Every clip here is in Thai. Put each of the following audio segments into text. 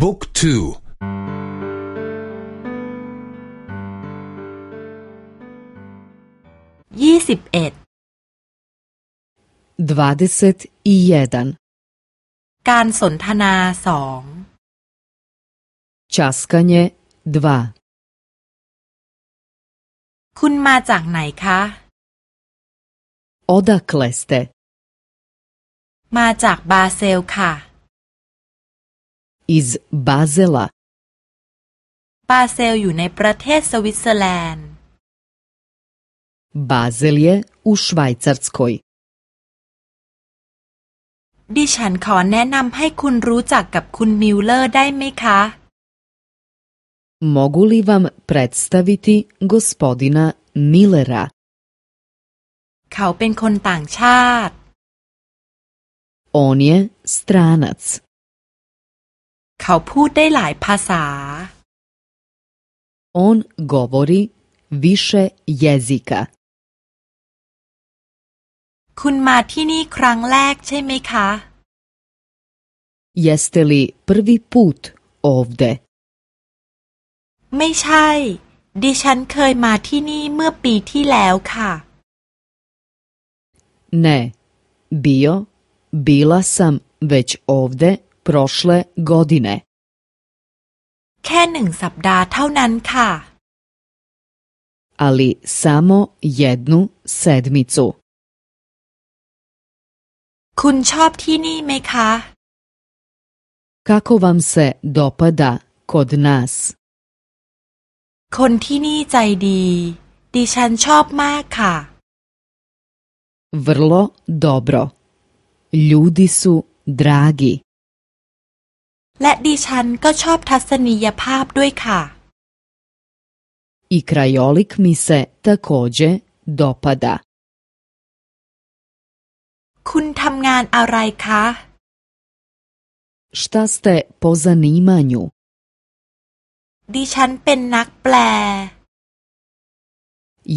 บุ๊กทูยี่สิบเอ็ดดวาดิสตอีเยดันการสนทนาสอง Časkanje 2คุณมาจากไหนคะ Odakle ste มาจากบาเซลค่ะ Iz Bazela บาเซลอยู่ในประเทศสวิตเซอร์แลนด์ Bazel je u Švajcarskoj ดิฉันขอแนะนำให้คุณรู้จักกับคุณมิลเลอร์ได้ไหมคะ Mogu li vam predstaviti gospodina Millera? เขาเป็นคนต่างชาติ On je stranac. เขาพูดได้หลายภาษา On govori više jezika. คุณมาที่นี่ครั้งแรกใช่ไหมคะ Jeste li prvi put ovde? ไม่ใช่ ดิฉันเคยมาที่นี่เมื่อปีที่แล้วค่ะ Ne, bio, bila sam već ovde prošle godine. แค่หนึ่งสัปดาห์เท่านั้นค่ะ Ali samo jednu sedmicu. คุณชอบที่นี่ไหมคะ Kako vam se dopada kod nas? คนที่นี่ใจดี ดิฉันชอบมากค่ะ Vrlo dobro. Ljudi su dragi. และดิฉันก็ชอบทัศนียภาพด้วยค่ะ I krajolik mi se takođe dopada. คุณทำงานอะไรคะ Šta ste po zanimanju? ดิฉันเป็นนักแปล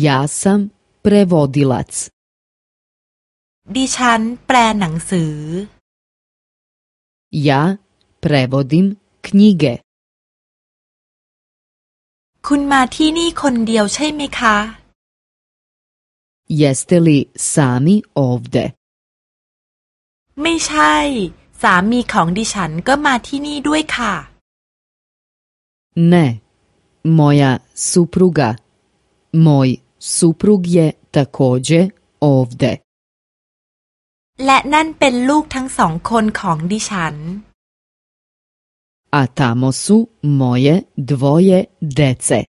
Ja sam prevodilac. ดิฉันแปลหนังสือ Ja prevodim knjige. คุณมาที่นี่คนเดียวใช่ไหมคะ Jeste li sami ovde? ไม่ใช่ สามีของดิฉันก็มาที่นี่ด้วยค่ะ Ne. Moja supruga. Moj suprug je takođe ovde. และนั่นเป็นลูกทั้งสองคนของดิฉัน A tamo su moje dvoje dece.